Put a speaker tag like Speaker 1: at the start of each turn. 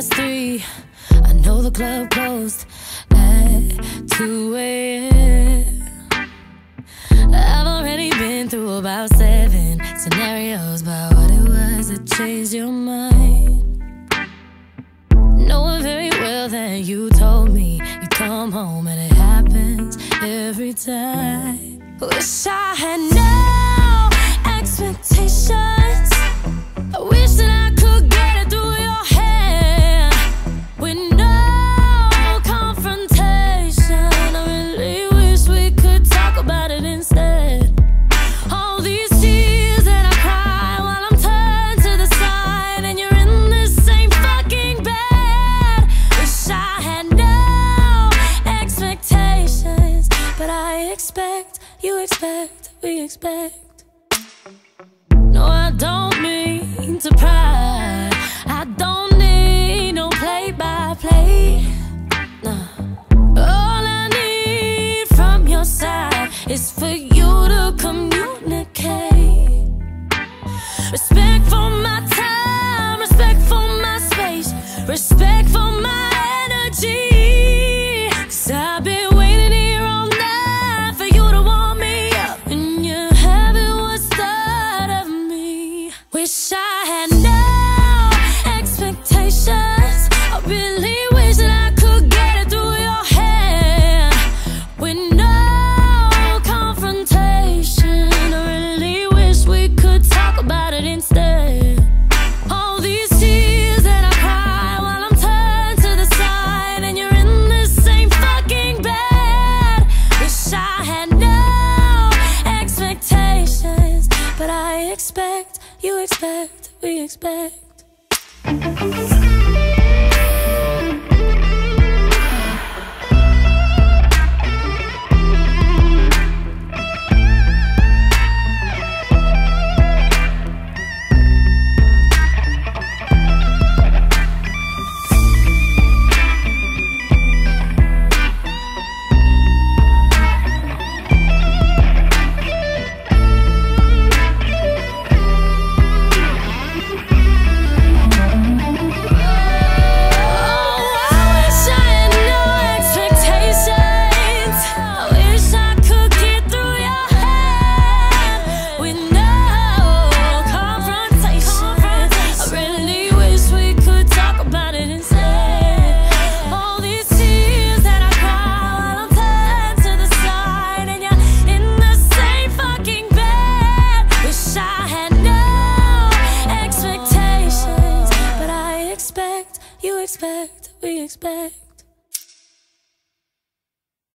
Speaker 1: Past three. I know the club closed at 2 a.m. I've already been through about seven scenarios about what it was that changed your mind. Knowing very well that you told me you come home and it happens every time. Wish I had no you expect, we expect. No, I don't mean to pry. I don't need no play by play. No. All I need from your side is for you to communicate. Respect for my time, respect for my space, respect for my energy. Wish I had no expectations. I really wish that I could get it through your head with no confrontation. I really wish we could talk about it instead. All these tears that I cry while I'm turned to the side and you're in the same fucking bed. Wish I had no expectations, but I expect, you expect, we expect. You expect, we expect.